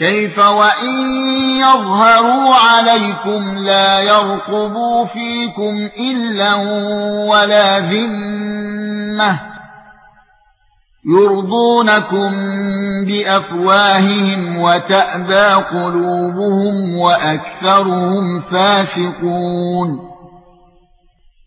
كيف وإن يظهروا عليكم لا يرقبوا فيكم إلا ولا ذمة يرضونكم بأفواههم وتأبى قلوبهم وأكثرهم فاسقون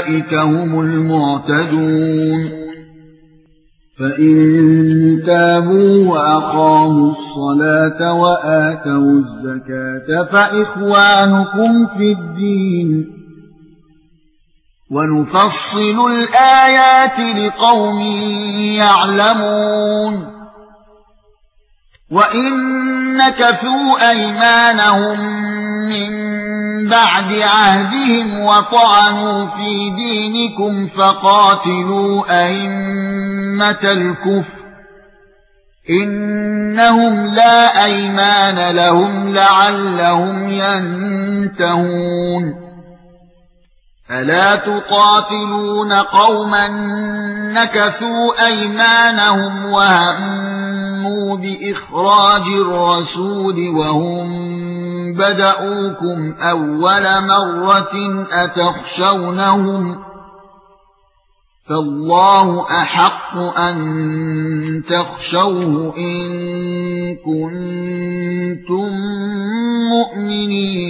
واولئك هم المعتدون فان تابوا واقاموا الصلاه واتوا الزكاه فاخوانكم في الدين ونفصل الايات لقوم يعلمون وان نكثوا ايمانهم من بعد عهدهم وطعنوا في دينكم فقاتلوا أئمة الكفر. إنهم لا أيمان لهم لعلهم ينتهون. ألا تقاتلون قوما نكثوا أيمانهم وهموا بإخراج الرسول وهم بدأوكم أول مرة أتخشونهم فالله أحق أن تخشوه إن كنتم مؤمنين.